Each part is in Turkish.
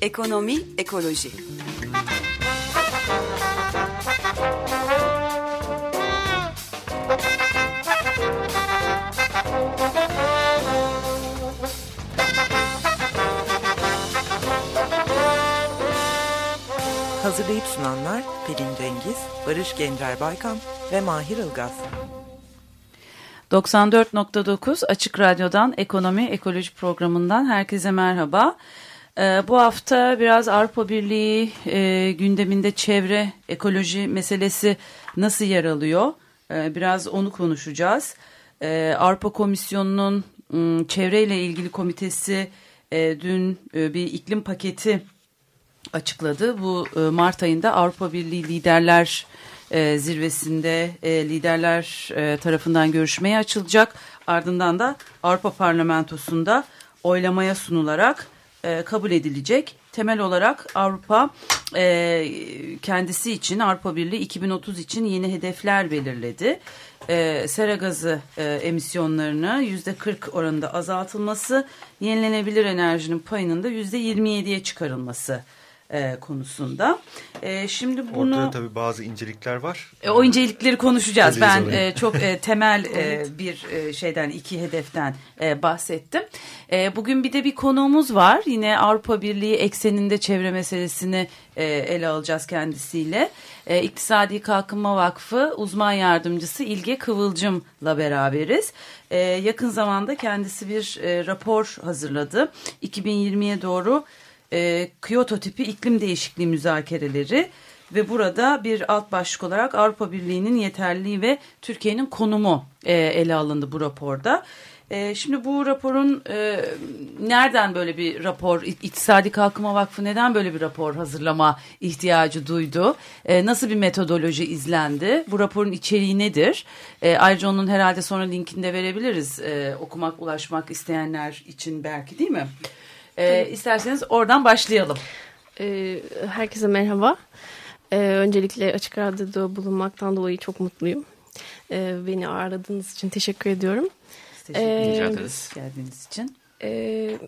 Ekonomi, ekoloji. Hazırlayıp sunanlar Pelin Cengiz, Barış Gencer Baykan ve Mahir Ilgaz. 94.9 Açık Radyo'dan Ekonomi Ekoloji Programı'ndan herkese merhaba. Ee, bu hafta biraz Avrupa Birliği e, gündeminde çevre ekoloji meselesi nasıl yer alıyor? Ee, biraz onu konuşacağız. Ee, Avrupa Komisyonu'nun çevreyle ilgili komitesi e, dün e, bir iklim paketi açıkladı. Bu Mart ayında Avrupa Birliği liderler e, zirvesinde e, liderler e, tarafından görüşmeye açılacak. Ardından da Avrupa Parlamentosu'nda oylamaya sunularak e, kabul edilecek. Temel olarak Avrupa e, kendisi için Avrupa Birliği 2030 için yeni hedefler belirledi. E, sera gazı e, emisyonlarını %40 oranında azaltılması, yenilenebilir enerjinin payının da %27'ye çıkarılması e, konusunda. E, şimdi bunu Ortada tabii bazı incelikler var. e, o incelikleri konuşacağız. Geleceğiz Ben oraya. e, çok e, temel e, bir e, şeyden iki hedeften e, bahsettim. E, bugün bir de bir konuğumuz var. Yine Avrupa Birliği ekseninde çevre meselesini e, ele alacağız kendisiyle. E, İktisadi Kalkınma Vakfı uzman yardımcısı İlge Kıvılcım'la beraberiz. E, yakın zamanda kendisi bir e, rapor hazırladı. 2020'ye doğru e, Kyoto tipi iklim değişikliği müzakereleri ve burada bir alt başlık olarak Avrupa Birliği'nin yeterliliği ve Türkiye'nin konumu e, ele alındı bu raporda. E, şimdi bu raporun e, nereden böyle bir rapor, İktisadi Kalkınma Vakfı neden böyle bir rapor hazırlama ihtiyacı duydu? E, nasıl bir metodoloji izlendi? Bu raporun içeriği nedir? Ayrıca onun herhalde sonra linkini de verebiliriz okumak, ulaşmak isteyenler için belki değil mi? E, isterseniz oradan başlayalım. Ee, herkese merhaba. Ee, öncelikle Açık Radyo'da bulunmaktan dolayı çok mutluyum. Ee, beni ağırladığınız için teşekkür ediyorum. Teşekkür Ee, ederiz geldiğiniz için. Ee,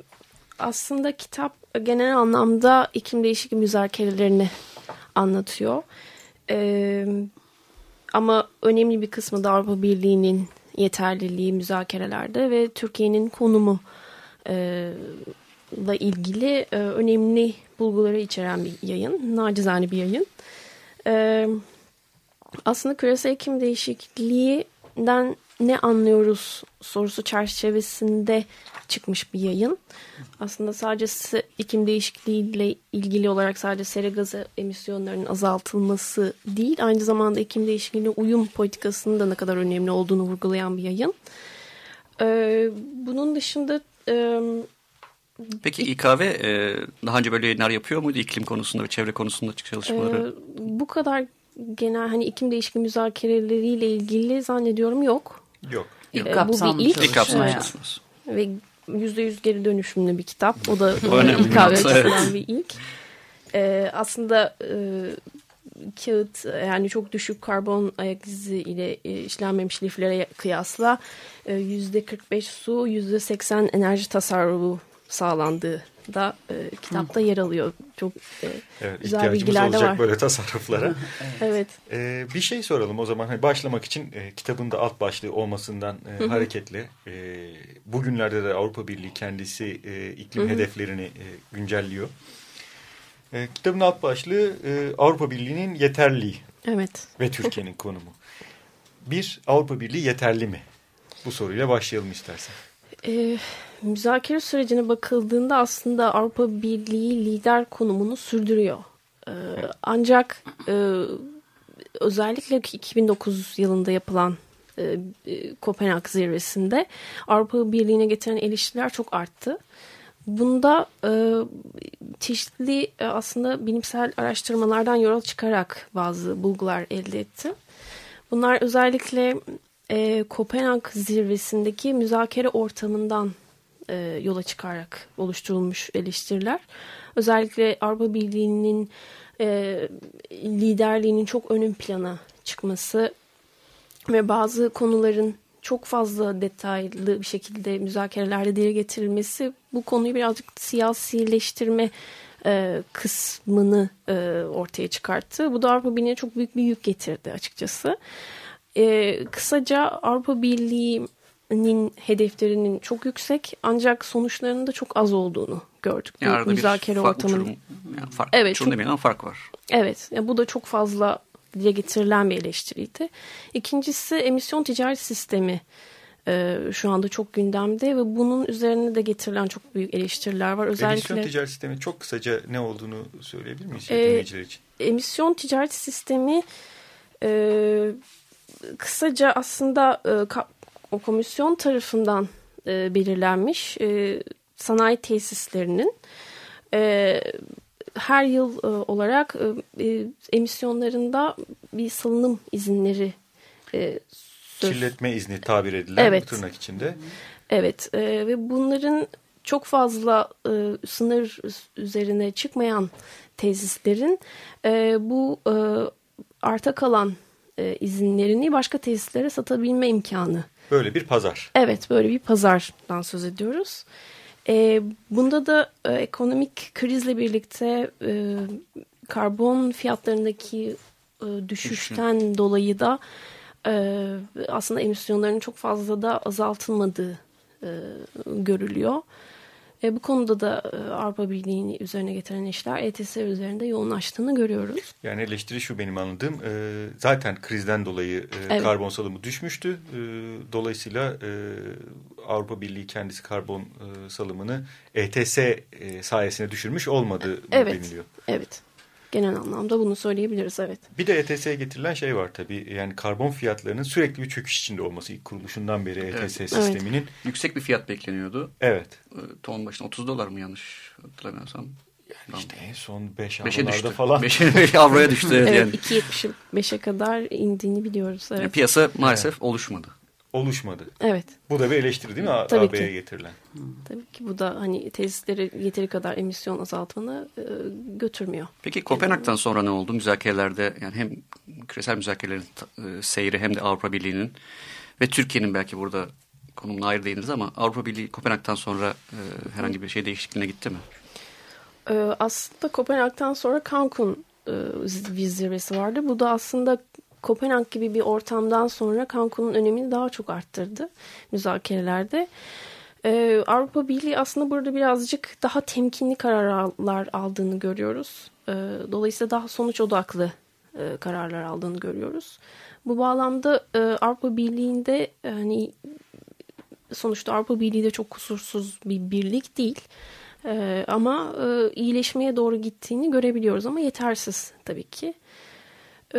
aslında kitap genel anlamda iklim değişikliği müzakerelerini anlatıyor. Ee, ama önemli bir kısmı da Avrupa Birliği'nin yeterliliği müzakerelerde ve Türkiye'nin konumu e, ile ilgili e, önemli bulguları içeren bir yayın. Nacizane bir yayın. E, aslında küresel iklim değişikliğinden ne anlıyoruz sorusu çerçevesinde çıkmış bir yayın. Aslında sadece iklim değişikliğiyle ilgili olarak sadece sera gazı emisyonlarının azaltılması değil, aynı zamanda iklim değişikliğine uyum politikasının da ne kadar önemli olduğunu vurgulayan bir yayın. E, bunun dışında e, Peki İKV e, daha önce böyle yayınlar yapıyor muydu iklim konusunda ve çevre konusunda çalışmaları? Ee, bu kadar genel hani iklim değişikliği müzakereleriyle ilgili zannediyorum yok. Yok. İlk Ee, bu kapsamlı bir ilk. İlk Evet. çalışıyorsunuz. Ve yüzde yüz geri dönüşümlü bir kitap. O da nokta, açısından bir ilk. Ee, aslında e, kağıt yani çok düşük karbon ayak izi ile e, işlenmemiş liflere kıyasla e, yüzde 45 su, yüzde 80 enerji tasarrufu sağlandığı da e, kitapta yer alıyor. Çok e, Evet, güzel bilgiler de olacak var. böyle tasarruflara. Evet. Ee, bir şey soralım o zaman. Hani başlamak için e, kitabın da alt başlığı olmasından e, hareketle e, bugünlerde de Avrupa Birliği kendisi e, iklim hedeflerini e, güncelliyor. E, kitabın alt başlığı e, Avrupa Birliği'nin yeterliliği Evet. ve Türkiye'nin konumu. Bir, Avrupa Birliği yeterli mi? Bu soruyla başlayalım istersen. E, müzakere sürecine bakıldığında aslında Avrupa Birliği lider konumunu sürdürüyor. E, ancak e, özellikle 2009 yılında yapılan e, e, Kopenhag zirvesinde Avrupa Birliği'ne getiren eleştiriler çok arttı. Bunda e, çeşitli e, aslında bilimsel araştırmalardan yola çıkarak bazı bulgular elde etti. Bunlar özellikle e, Kopenhag zirvesindeki müzakere ortamından e, yola çıkarak oluşturulmuş eleştiriler. Özellikle Avrupa Birliği'nin e, liderliğinin çok ön plana çıkması ve bazı konuların çok fazla detaylı bir şekilde müzakerelerde dile getirilmesi bu konuyu birazcık siyasileştirme e, kısmını e, ortaya çıkarttı. Bu da Avrupa Birliği'ne çok büyük bir yük getirdi açıkçası. Kısaca Avrupa Birliği'nin hedeflerinin çok yüksek ancak sonuçlarının da çok az olduğunu gördük. Yani arada müzakere bir fark, ortamının. uçurum, yani fark, Evet, uçurum çok- demeyelim ama fark var. Evet, ya bu da çok fazla dile getirilen bir eleştiriydi. İkincisi emisyon ticaret sistemi e, şu anda çok gündemde ve bunun üzerine de getirilen çok büyük eleştiriler var. Emisyon Özellikle ticaret sistemi çok kısaca ne olduğunu söyleyebilir miyiz Ee, dinleyiciler için? emisyon ticaret sistemi e, kısaca aslında e, o komisyon tarafından e, belirlenmiş e, sanayi tesislerinin e, her yıl e, olarak e, e, emisyonlarında bir salınım izinleri e, söz Kirletme izni tabir edilen Evet. tırnak içinde. Evet e, ve bunların çok fazla e, sınır üzerine çıkmayan tesislerin e, bu e, arta kalan e, izinlerini başka tesislere satabilme imkanı. Böyle bir pazar. Evet böyle bir pazardan söz ediyoruz. E, bunda da e, ekonomik krizle birlikte e, karbon fiyatlarındaki e, düşüşten dolayı da e, aslında emisyonların çok fazla da azaltılmadığı e, görülüyor. E, bu konuda da e, Avrupa Birliği'ni üzerine getiren işler ETS üzerinde yoğunlaştığını görüyoruz. Yani eleştiri şu benim anladığım. e, zaten krizden dolayı e, Evet. karbon salımı düşmüştü. E, dolayısıyla e, Avrupa Birliği kendisi karbon e, salımını ETS e, sayesinde düşürmüş olmadı Evet. deniliyor. Evet. Genel anlamda bunu söyleyebiliriz evet. Bir de ETS'ye getirilen şey var tabii. Yani karbon fiyatlarının sürekli bir çöküş içinde olması ilk kuruluşundan beri ETS Evet. sisteminin. Yüksek bir fiyat bekleniyordu. Evet. E, Ton başına 30 dolar mı yanlış hatırlamıyorsam. İşte en son 5 Beşe avrolarda düştü. falan. 5'e avroya düştü. evet, Evet yani. 2.75'e kadar indiğini biliyoruz. Yani Evet. piyasa maalesef oluşmadı. Oluşmadı. Evet. Bu da bir eleştiri değil mi AB'ye ki. getirilen? Tabii ki bu da hani tesisleri yeteri kadar emisyon azaltmanı e, götürmüyor. Peki Kopenhag'dan sonra ne oldu müzakerelerde? Yani hem küresel müzakerelerin e, seyri hem de Avrupa Birliği'nin ve Türkiye'nin belki burada konumuna ayrı değiniriz ama Avrupa Birliği Kopenhag'dan sonra e, herhangi bir şey değişikliğine gitti mi? E, aslında Kopenhag'dan sonra Cancun e, zirvesi vardı. Bu da aslında Kopenhag gibi bir ortamdan sonra Cancun'un önemini daha çok arttırdı müzakerelerde. E, Avrupa Birliği aslında burada birazcık daha temkinli kararlar aldığını görüyoruz. E, dolayısıyla daha sonuç odaklı e, kararlar aldığını görüyoruz. Bu bağlamda e, Avrupa Birliği'nde hani sonuçta Avrupa Birliği de çok kusursuz bir birlik değil. Ee, ama e, iyileşmeye doğru gittiğini görebiliyoruz ama yetersiz tabii ki. Ee,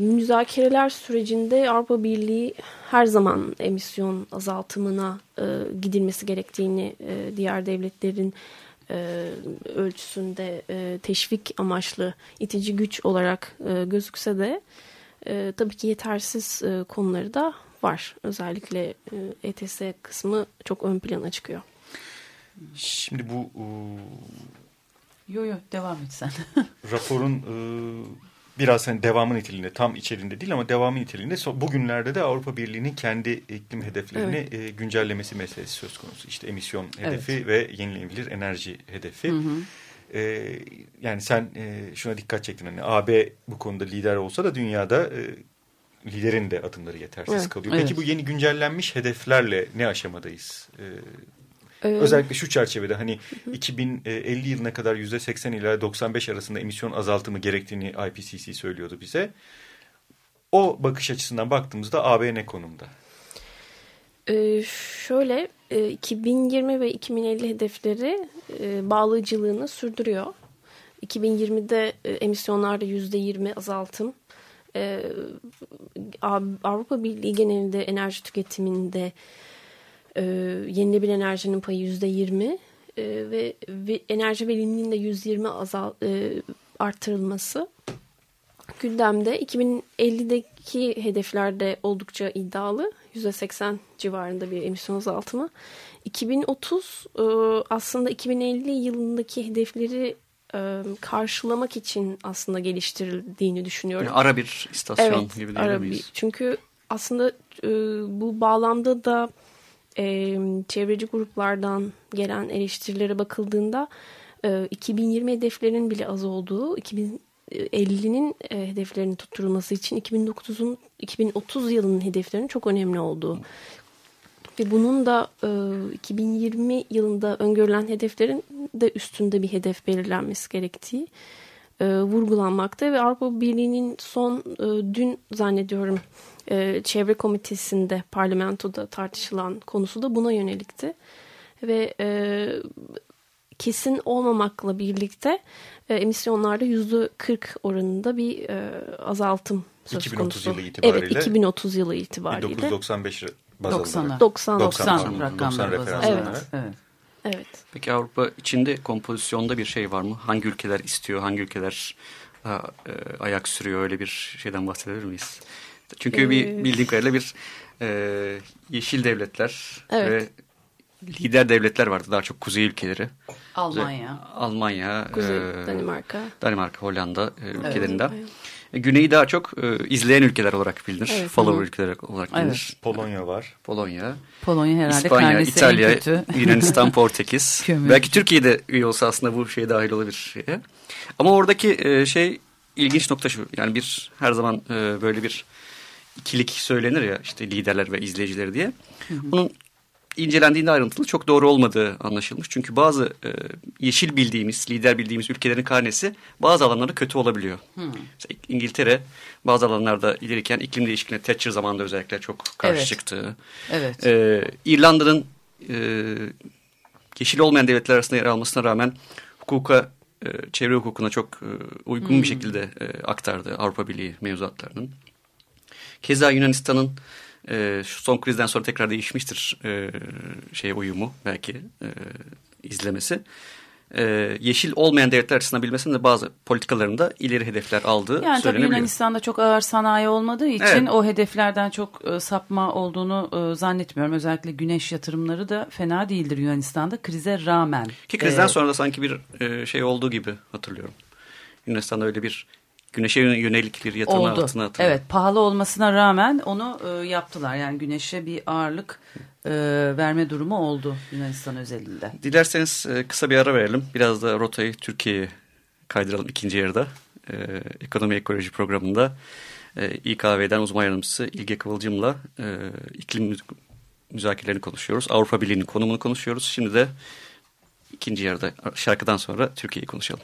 müzakereler sürecinde Avrupa Birliği her zaman emisyon azaltımına e, gidilmesi gerektiğini e, diğer devletlerin e, ölçüsünde e, teşvik amaçlı itici güç olarak e, gözükse de e, tabii ki yetersiz e, konuları da var. Özellikle e, ETS kısmı çok ön plana çıkıyor. Şimdi bu e, Yo yo devam et sen. raporun e, biraz hani devamı niteliğinde tam içeriğinde değil ama devamı niteliğinde bugünlerde de Avrupa Birliği'nin kendi iklim hedeflerini e, güncellemesi meselesi söz konusu. İşte emisyon hedefi ve yenilenebilir enerji hedefi. E, yani sen e, şuna dikkat çektin hani AB bu konuda lider olsa da dünyada e, liderin de adımları yetersiz Evet. kalıyor. Peki Evet. bu yeni güncellenmiş hedeflerle ne aşamadayız? E, Ee, Özellikle şu çerçevede hani 2050 yılına kadar %80 ila 95 arasında emisyon azaltımı gerektiğini IPCC söylüyordu bize. O bakış açısından baktığımızda AB ne konumda? Ee, şöyle e, 2020 ve 2050 hedefleri e, bağlayıcılığını sürdürüyor. 2020'de e, emisyonlarda %20 azaltım. E, Av- Avrupa Birliği genelinde enerji tüketiminde e, yenilenebilir enerjinin payı %20 e, ve, ve enerji verimliliğinin de %20 azal, e, arttırılması gündemde 2050'deki hedeflerde oldukça iddialı. %80 civarında bir emisyon azaltımı. 2030 e, aslında 2050 yılındaki hedefleri e, karşılamak için aslında geliştirildiğini düşünüyorum. Yani ara bir istasyon gibi ara diyebilir miyiz? Çünkü aslında e, bu bağlamda da e, çevreci gruplardan gelen eleştirilere bakıldığında e, 2020 hedeflerinin bile az olduğu, 2050'nin e, hedeflerinin tutturulması için 2009'un 2030 yılının hedeflerinin çok önemli olduğu ve bunun da e, 2020 yılında öngörülen hedeflerin de üstünde bir hedef belirlenmesi gerektiği e, vurgulanmakta ve Avrupa Birliği'nin son e, dün zannediyorum e, çevre komitesinde parlamentoda tartışılan konusu da buna yönelikti ve e, kesin olmamakla birlikte e, emisyonlarda yüzde 40 oranında bir e, azaltım söz 2030 konusu. yılı itibariyle. Evet 2030 yılı itibariyle. 1995 baz 90'a. alarak. 90 90 90 rakamlar alarak. Evet. Evet. Peki Avrupa içinde kompozisyonda bir şey var mı? Hangi ülkeler istiyor, hangi ülkeler ha, e, ayak sürüyor öyle bir şeyden bahsedebilir miyiz? Çünkü bir Ee, bildiğim kadarıyla bir e, yeşil devletler Evet. ve lider devletler vardı. Daha çok kuzey ülkeleri. Almanya. Almanya, Kuzey e, Danimarka. Danimarka, Hollanda e, ülkelerinden. Evet. Güneyi daha çok e, izleyen ülkeler olarak bilinir. Evet. Follower Hı ülkeler olarak Evet. bilinir. Polonya var. Polonya, Polonya herhalde İspanya, karnesi İtalya, en kötü. Yunanistan, Portekiz. Belki Türkiye'de üye olsa aslında bu şeye dahil olabilir. Şeye. Ama oradaki e, şey ilginç nokta şu. Yani bir her zaman e, böyle bir ikilik söylenir ya işte liderler ve izleyicileri diye. Bunun incelendiğinde ayrıntılı çok doğru olmadığı anlaşılmış. Çünkü bazı e, yeşil bildiğimiz, lider bildiğimiz ülkelerin karnesi bazı alanlarda kötü olabiliyor. Mesela İngiltere bazı alanlarda ileriyken iklim değişikliğine Thatcher zamanında özellikle çok karşı Evet. çıktı. Evet. Ee, İrlanda'nın e, yeşil olmayan devletler arasında yer almasına rağmen hukuka, e, çevre hukukuna çok e, uygun bir şekilde e, aktardı Avrupa Birliği mevzuatlarının. Keza Yunanistan'ın e, şu son krizden sonra tekrar değişmiştir e, şeye uyumu belki e, izlemesi. E, yeşil olmayan devletler açısından bilmesinin de bazı politikalarında ileri hedefler aldığı Yani tabii söylenebiliyor. Yunanistan'da çok ağır sanayi olmadığı için Evet. o hedeflerden çok e, sapma olduğunu e, zannetmiyorum. Özellikle güneş yatırımları da fena değildir Yunanistan'da krize rağmen. Ki krizden Ee, sonra da sanki bir e, şey olduğu gibi hatırlıyorum. Yunanistan'da öyle bir güneşe yönelik bir yatırım oldu. altına hatırlıyorum. Evet pahalı olmasına rağmen onu e, yaptılar. Yani güneşe bir ağırlık e, verme durumu oldu Yunanistan özelinde. Dilerseniz e, kısa bir ara verelim. Biraz da rotayı Türkiye'ye kaydıralım ikinci yarıda. E, Ekonomi Ekoloji programında e, İKV'den uzman yardımcısı İlge Kıvılcım'la e, iklim müz- müzakerelerini konuşuyoruz. Avrupa Birliği'nin konumunu konuşuyoruz. Şimdi de ikinci yarıda şarkıdan sonra Türkiye'yi konuşalım.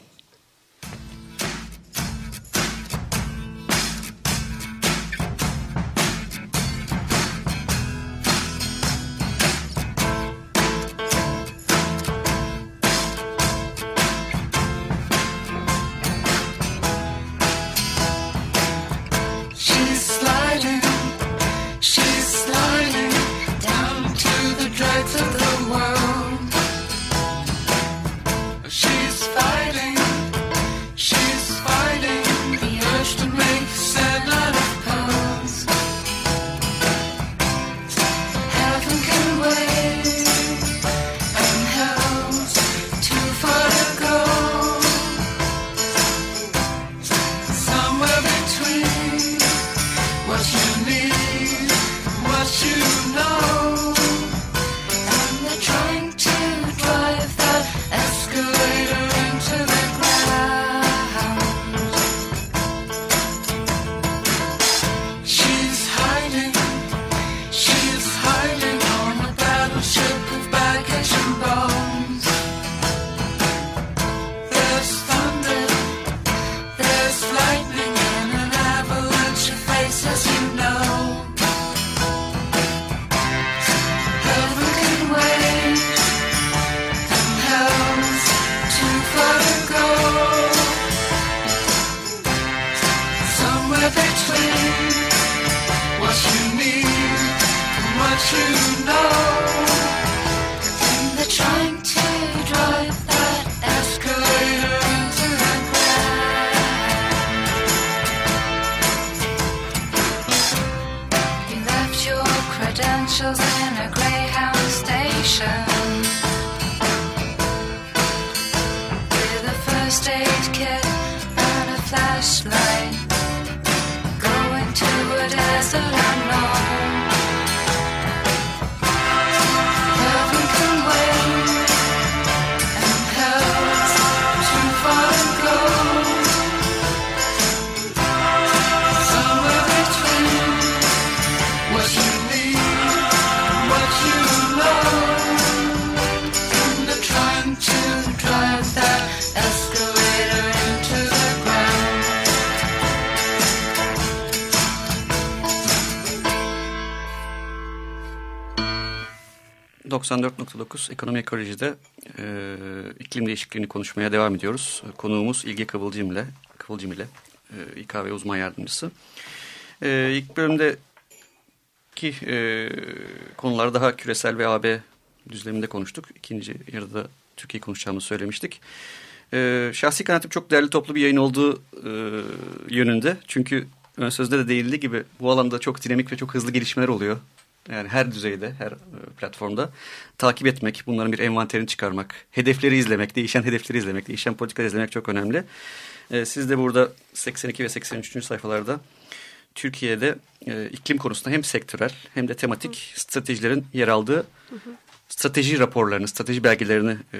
94.9 Ekonomi Ekoloji'de e, iklim değişikliğini konuşmaya devam ediyoruz. Konuğumuz İlgi Kıvılcım ile, Kıvılcım ile e, İKV uzman yardımcısı. E, ilk bölümdeki e, konular daha küresel ve AB düzleminde konuştuk. İkinci yarıda Türkiye konuşacağımızı söylemiştik. E, şahsi kanaatim çok değerli toplu bir yayın olduğu e, yönünde. Çünkü ön sözde de değildiği gibi bu alanda çok dinamik ve çok hızlı gelişmeler oluyor. Yani her düzeyde, her e, platformda takip etmek, bunların bir envanterini çıkarmak, hedefleri izlemek, değişen hedefleri izlemek, değişen politikaları izlemek çok önemli. E, siz de burada 82 ve 83. sayfalarda Türkiye'de e, iklim konusunda hem sektörel hem de tematik stratejilerin yer aldığı strateji raporlarını, strateji belgelerini e,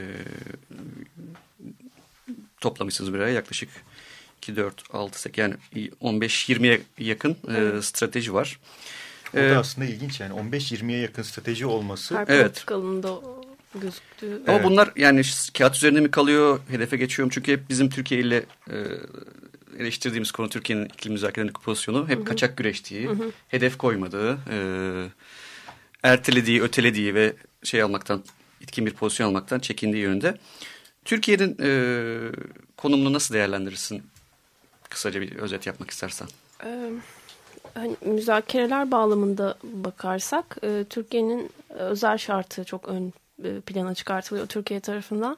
toplamışsınız bir araya. Yaklaşık 2, 4, 6, 8 yani 15-20'ye yakın e, strateji var. O da E, aslında ilginç yani 15-20'ye yakın strateji olması. Her Evet. politikalın da gözüktüğü. Ama Evet. bunlar yani kağıt üzerinde mi kalıyor, hedefe geçiyorum? Çünkü hep bizim Türkiye ile e, eleştirdiğimiz konu Türkiye'nin iklim müzakerelerindeki pozisyonu hep kaçak güreştiği, hedef koymadığı, e, ertelediği, ötelediği ve şey almaktan, itkin bir pozisyon almaktan çekindiği yönünde. Türkiye'nin e, konumunu nasıl değerlendirirsin? Kısaca bir özet yapmak istersen. Ee, hani müzakereler bağlamında bakarsak e, Türkiye'nin özel şartı çok ön e, plana çıkartılıyor Türkiye tarafından.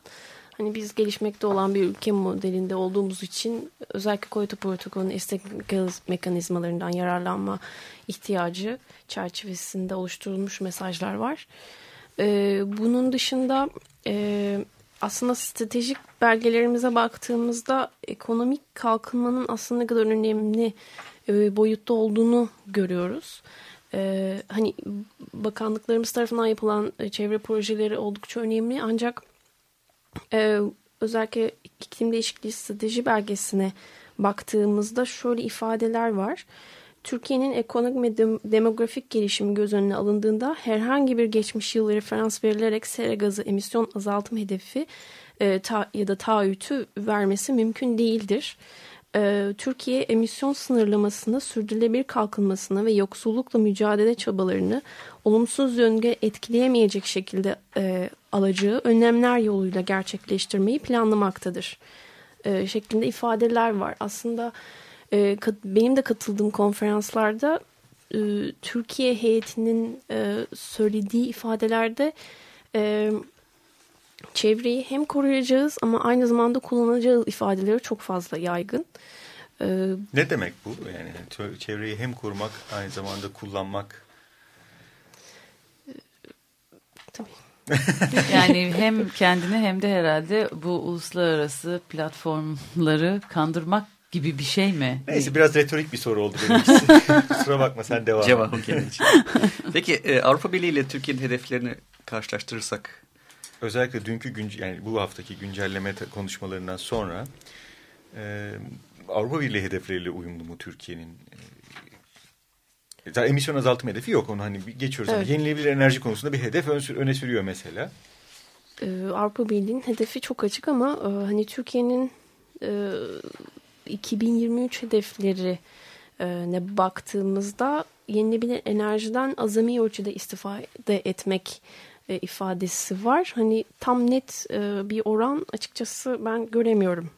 Hani biz gelişmekte olan bir ülke modelinde olduğumuz için özellikle Kyoto protokolünün esnek mekaniz- mekanizmalarından yararlanma ihtiyacı çerçevesinde oluşturulmuş mesajlar var. Ee, bunun dışında e, aslında stratejik belgelerimize baktığımızda ekonomik kalkınmanın aslında ne kadar önemli e, boyutta olduğunu görüyoruz. Ee, hani bakanlıklarımız tarafından yapılan e, çevre projeleri oldukça önemli ancak e, özellikle iklim değişikliği strateji belgesine baktığımızda şöyle ifadeler var. Türkiye'nin ekonomik ve dem- demografik gelişimi göz önüne alındığında herhangi bir geçmiş yıl referans verilerek sera gazı emisyon azaltım hedefi e, ta- ya da taahhütü vermesi mümkün değildir. E, Türkiye emisyon sınırlamasını sürdürülebilir kalkınmasına ve yoksullukla mücadele çabalarını olumsuz yönde etkileyemeyecek şekilde e, alacağı önlemler yoluyla gerçekleştirmeyi planlamaktadır. E, şeklinde ifadeler var. Aslında e, benim de katıldığım konferanslarda e, Türkiye heyetinin e, söylediği ifadelerde e, çevreyi hem koruyacağız ama aynı zamanda kullanacağız ifadeleri çok fazla yaygın. E, Ne demek bu? Yani çevreyi hem korumak aynı zamanda kullanmak. tabii. Yani hem kendini hem de herhalde bu uluslararası platformları kandırmak gibi bir şey mi? Neyse biraz retorik bir soru oldu benim için. Kusura bakma sen devam et. Cevabım kendin için. Peki e, Avrupa Birliği ile Türkiye'nin hedeflerini karşılaştırırsak Özellikle dünkü günce yani bu haftaki güncelleme konuşmalarından sonra e, Avrupa Birliği hedefleriyle uyumlu mu Türkiye'nin? E, zaten emisyon azaltım hedefi yok onu hani geçiyoruz. Evet. Ama yenilenebilir enerji konusunda bir hedef öne sürüyor mesela. e, Avrupa Birliği'nin hedefi çok açık ama e, hani Türkiye'nin e, 2023 hedefleri e, ne baktığımızda yenilebilir enerjiden azami ölçüde istifade etmek e, ifadesi var. Hani tam net e, bir oran açıkçası ben göremiyorum.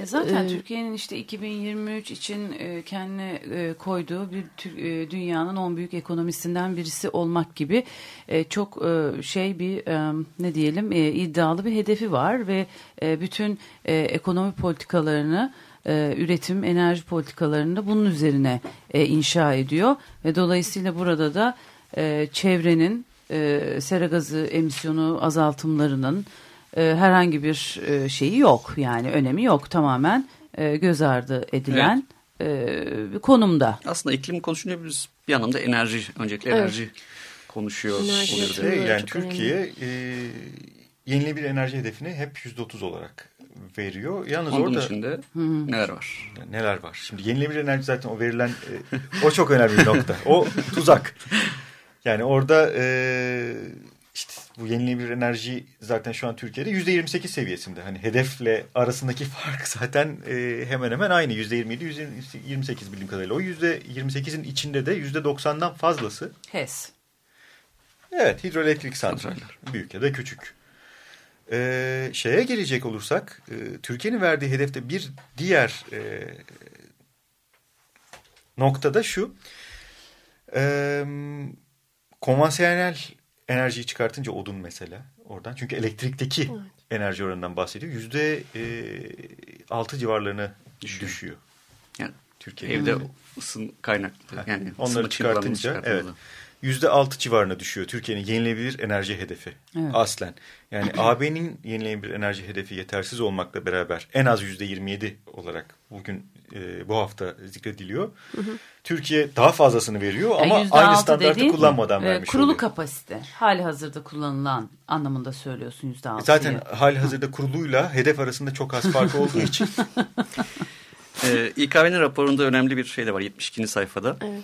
E zaten Ee, Türkiye'nin işte 2023 için e, kendine e, koyduğu bir tür- e, dünyanın 10 büyük ekonomisinden birisi olmak gibi e, çok e, şey bir e, ne diyelim e, iddialı bir hedefi var ve e, bütün e, ekonomi politikalarını e, üretim enerji politikalarını da bunun üzerine e, inşa ediyor ve dolayısıyla burada da e, çevrenin e, sera gazı emisyonu azaltımlarının e, herhangi bir e, şeyi yok yani önemi yok tamamen e, göz ardı edilen e, bir konumda. aslında iklim konuşunca biz bir anlamda enerji, öncelikle Evet. enerji konuşuyor Enerji Evet, yani Türkiye e, yenilenebilir enerji hedefini hep %30 olarak veriyor. Yalnız Onun orada içinde neler var? Neler var? Şimdi yenilenebilir enerji zaten o verilen e, o çok önemli bir nokta. O tuzak. Yani orada e, işte bu yenilenebilir enerji zaten şu an Türkiye'de yüzde 28 seviyesinde. Hani hedefle arasındaki fark zaten e, hemen hemen aynı. Yüzde 27, yüzde 28 bildiğim kadarıyla. O yüzde 28'in içinde de yüzde 90'dan fazlası. HES. Evet hidroelektrik santraller. Büyük ya da küçük. Ee, şeye gelecek olursak e, Türkiye'nin verdiği hedefte bir diğer e, noktada şu. E, konvansiyonel enerjiyi çıkartınca odun mesela oradan. Çünkü elektrikteki enerji oranından bahsediyor. Yüzde e, altı civarlarına Düşüyor. düşüyor. Yani Türkiye'de. evde ısın kaynaklı yani Onları çıkartınca evet. Yüzde altı civarına düşüyor Türkiye'nin yenilenebilir enerji hedefi Evet. aslen. Yani AB'nin yenilenebilir enerji hedefi yetersiz olmakla beraber en az yüzde yirmi yedi olarak bugün e, bu hafta zikrediliyor. Türkiye daha fazlasını veriyor ama Yani aynı %6 standartı dediğin, kullanmadan e, vermiş Kurulu oluyor. kapasite. Hali hazırda kullanılan anlamında söylüyorsun yüzde altı. Zaten hali hazırda kuruluyla hedef arasında çok az fark olduğu için Ee, İKV'nin raporunda önemli bir şey de var 72. sayfada. Evet.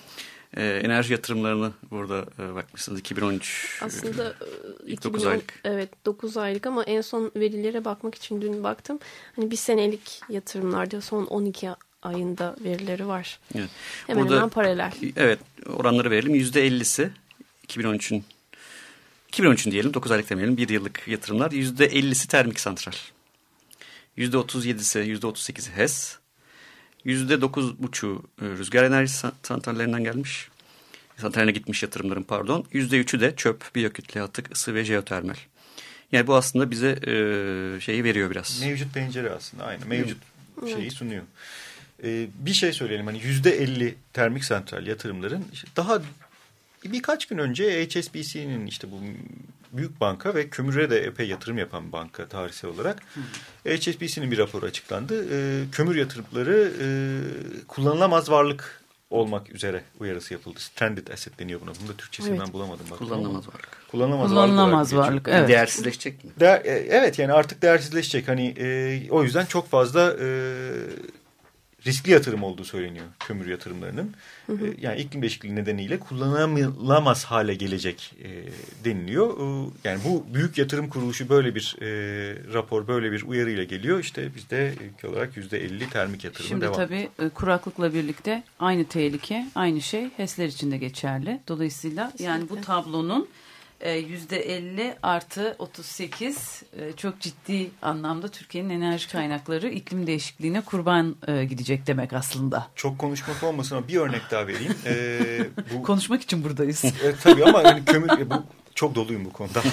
Ee, enerji yatırımlarını burada e, bakmışsınız 2013. Aslında e, İlk dokuz 2010 aylık. Evet 9 aylık ama en son verilere bakmak için dün baktım. Hani bir senelik yatırımlarda son 12 ayında verileri var. Evet. Hemen Burada- hemen paralel. Evet oranları verelim. %50'si 2013'ün 2013'ün diyelim 9 aylık demeyelim bir yıllık yatırımlar. %50'si termik santral. %37'si %38'i HES. %9,5'u e, rüzgar enerji san- santrallerinden gelmiş. Santraline gitmiş yatırımların pardon. %3'ü de çöp, biyokütle atık, ısı ve jeotermal. Yani bu aslında bize e, şeyi veriyor biraz. mevcut pencere aslında aynı mevcut şeyi sunuyor. Ee, bir şey söyleyelim hani yüzde elli termik santral yatırımların işte daha birkaç gün önce HSBC'nin işte bu büyük banka ve kömüre de epey yatırım yapan bir banka tarihsel olarak HSBC'nin bir raporu açıklandı. Ee, kömür yatırımları e, kullanılamaz varlık olmak üzere uyarısı yapıldı. Stranded asset deniyor buna. Bunu da Türkçesini Evet. ben bulamadım. baktım Kullanılamaz ama. varlık. Kullanılamaz, Kullanılamaz varlık. varlık. Evet. Değersizleşecek mi? Değer- e, evet yani artık değersizleşecek. Hani e, o yüzden çok fazla e, riskli yatırım olduğu söyleniyor kömür yatırımlarının. E, yani iklim değişikliği nedeniyle kullanılamaz hale gelecek e, deniliyor. E, yani bu büyük yatırım kuruluşu böyle bir e, rapor, böyle bir uyarıyla geliyor. İşte biz de ülke olarak yüzde elli termik yatırımı Şimdi devam. tabii e, kuraklıkla birlikte aynı tehlike, aynı şey HES'ler için de geçerli. Dolayısıyla yani bu tablonun 50 artı 38 e, çok ciddi anlamda Türkiye'nin enerji kaynakları iklim değişikliğine kurban e, gidecek demek aslında. Çok konuşmak olmasın ama bir örnek daha vereyim. E, bu Konuşmak için buradayız. E, tabii ama hani kömür e, bu çok doluyum bu konuda.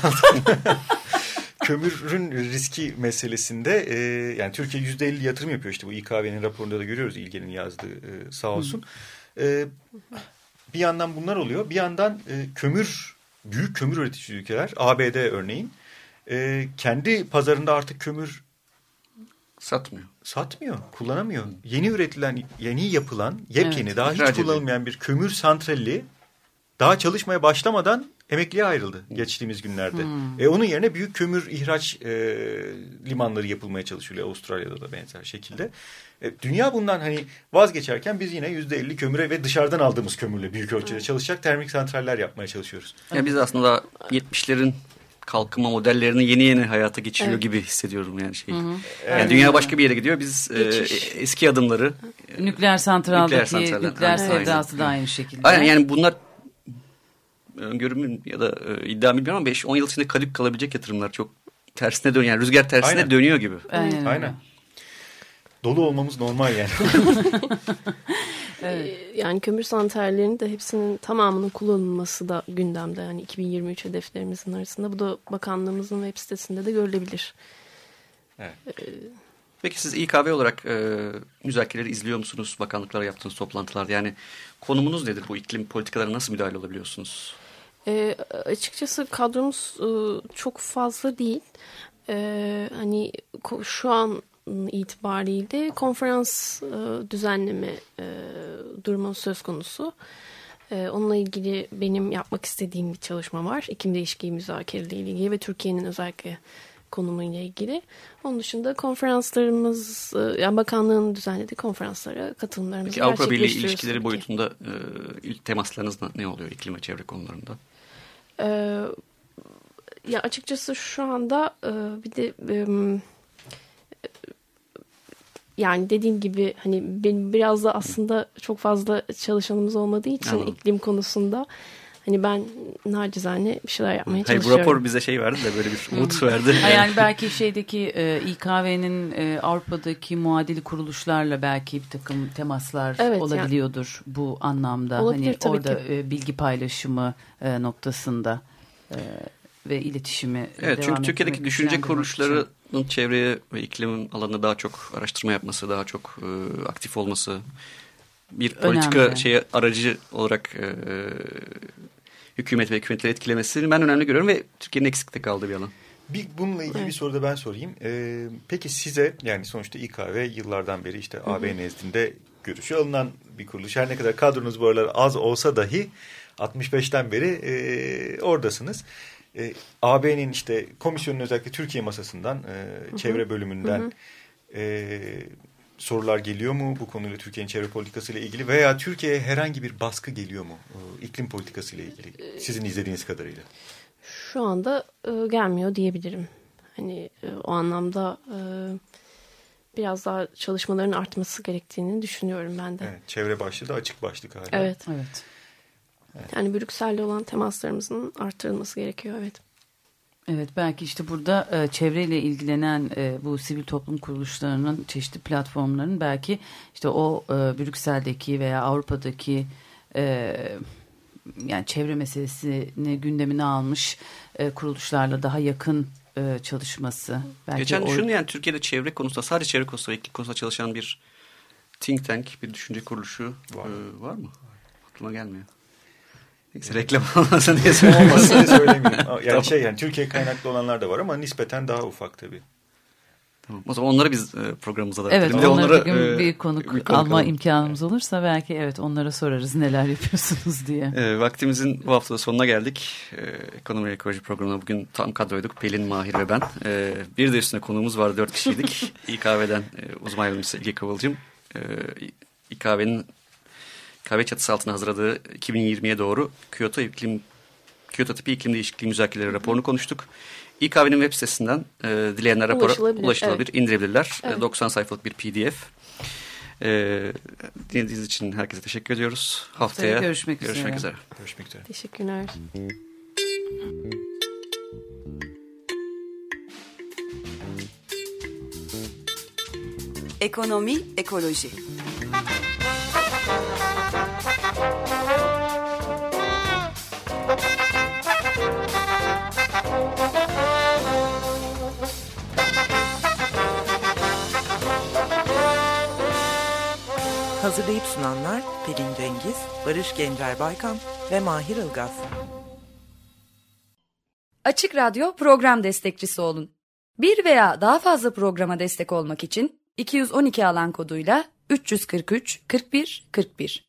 Kömürün riski meselesinde e, yani Türkiye yüzde elli yatırım yapıyor işte bu İKV'nin raporunda da görüyoruz İlgen'in yazdığı e, sağ olsun. E, bir yandan bunlar oluyor bir yandan e, kömür büyük kömür üretici ülkeler ABD örneğin e, kendi pazarında artık kömür Satmıyor. satmıyor, kullanamıyor. Yeni üretilen, yeni yapılan, yepyeni Evet. daha hiç İhraç ediyor. kullanılmayan bir kömür santrali daha çalışmaya başlamadan emekliye ayrıldı geçtiğimiz günlerde. E, onun yerine büyük kömür ihraç e, limanları yapılmaya çalışılıyor Avustralya'da da benzer şekilde. E, dünya bundan hani vazgeçerken biz yine yüzde elli kömüre ve dışarıdan aldığımız kömürle büyük ölçüde çalışacak termik santraller yapmaya çalışıyoruz. Ya biz aslında 70'lerin kalkınma modellerini yeni yeni hayata geçiriyor Evet. gibi hissediyorum yani şey. Yani Evet. dünya başka bir yere gidiyor. Biz e, eski adımları nükleer santraldaki Nükleer nükleer, sevdası da aynı şekilde. Aynen yani bunlar öngörümün ya da e, iddia bilmiyorum ama 5-10 yıl içinde kalıp kalabilecek yatırımlar çok tersine dönüyor. Yani rüzgar tersine Aynen. dönüyor gibi. Aynen. Aynen. Dolu olmamız normal yani. Ee, Yani kömür santrallerinin de hepsinin tamamının kullanılması da gündemde. Yani 2023 hedeflerimizin arasında. Bu da bakanlığımızın web sitesinde de görülebilir. Peki siz İKB olarak e, müzakereleri izliyor musunuz? Bakanlıklara yaptığınız toplantılarda yani konumunuz nedir? Bu iklim politikalarına nasıl müdahale olabiliyorsunuz? Ee, açıkçası kadromuz e, çok fazla değil. Ee, hani şu an itibariyle konferans e, düzenleme e, durumu söz konusu. Ee, onunla ilgili benim yapmak istediğim bir çalışma var. İklim değişikliği müzakereleriyle ilgili ve Türkiye'nin özellikle konumuyla ilgili. Onun dışında konferanslarımız, e, yani bakanlığın düzenlediği konferanslara katılımlarımızı Peki Avrupa Birliği ilişkileri tabii boyutunda e, ilk temaslarınız ne oluyor iklim ve çevre konularında? Ee, ya açıkçası şu anda e, bir de em, yani dediğim gibi hani benim biraz da aslında çok fazla çalışanımız olmadığı için Anladım. iklim konusunda Hani ben nacizane bir şeyler yapmaya Hayır bu çalışıyorum. rapor bize şey verdi de böyle bir umut verdi. Ha, yani belki şeydeki e, İKV'nin e, Avrupa'daki muadili kuruluşlarla belki bir takım temaslar Evet, olabiliyordur bu anlamda. Olabilir hani orada ki. e, bilgi paylaşımı e, noktasında e, ve iletişimi Evet devam çünkü Türkiye'deki düşünce kuruluşlarının çevreye ve iklim alanında daha çok araştırma yapması, daha çok e, aktif olması, bir politika şeye aracı olarak e, hükümet ve hükümetleri etkilemesini ben önemli görüyorum ve Türkiye'nin eksikte kaldığı bir alan. Bir, bununla ilgili bir soru da ben sorayım. Ee, peki size yani sonuçta İKV yıllardan beri işte AB nezdinde görüşü alınan bir kuruluş. Her ne kadar kadronuz bu aralar az olsa dahi 65'ten beri e, oradasınız. E, AB'nin işte komisyonun özellikle Türkiye masasından, e, çevre bölümünden e, sorular geliyor mu bu konuyla Türkiye'nin çevre politikası ile ilgili veya Türkiye'ye herhangi bir baskı geliyor mu e, iklim politikası ile ilgili sizin izlediğiniz kadarıyla? Şu anda e, gelmiyor diyebilirim. Hani e, o anlamda e, biraz daha çalışmaların artması gerektiğini düşünüyorum ben de. Evet, çevre başlığı da açık başlık hala. Evet. Evet. Yani Brüksel'de olan temaslarımızın artırılması gerekiyor. Evet. Evet belki işte burada e, çevreyle ilgilenen e, bu sivil toplum kuruluşlarının çeşitli platformların belki işte o e, Brüksel'deki veya Avrupa'daki e, yani çevre meselesini gündemine almış e, kuruluşlarla daha yakın e, çalışması. Belki Geçen o- düşündüm yani Türkiye'de çevre konusunda sadece çevre konusunda, iklim konusunda çalışan bir think tank, bir düşünce kuruluşu Var mı? var mı? Aklıma gelmiyor. Neyse reklam olmasın diye söylüyorum. Olmasın diye söylemiyorum. Yani Tamam. şey yani Türkiye kaynaklı olanlar da var ama nispeten daha ufak tabii. Tamam. O zaman onları biz e, programımıza da Evet Bir de onlara bir e, bir konuk, bir konuk alma alalım. imkanımız olursa belki evet onlara sorarız neler yapıyorsunuz diye. E, vaktimizin bu haftada sonuna geldik. E, Ekonomi ve Ekoloji programına bugün tam kadroyduk. Pelin, Mahir ve ben. E, bir de üstüne konuğumuz vardı. Dört kişiydik. İKV'den e, uzman yardımcısı İlge Kıvılcım. E, İKV'nin kahve çatısı altına hazırladığı 2020'ye doğru Kyoto iklim Kyoto tipi iklim değişikliği müzakereleri raporunu konuştuk. İKV'nin web sitesinden e, dileyenler rapora Ulaşılabilir, ulaşılabilir, indirebilirler. E, Evet. 90 sayfalık bir PDF. E, dinlediğiniz için herkese teşekkür ediyoruz. Haftaya görüşmek görüşmek üzere. üzere. Görüşmek üzere. Teşekkürler. Ekonomi, ekoloji. Hazırlayıp sunanlar Pelin Cengiz, Barış Gencer Baykan ve Mahir Ilgaz. Açık Radyo program destekçisi olun. Bir veya daha fazla programa destek olmak için 212 alan koduyla 343 41 41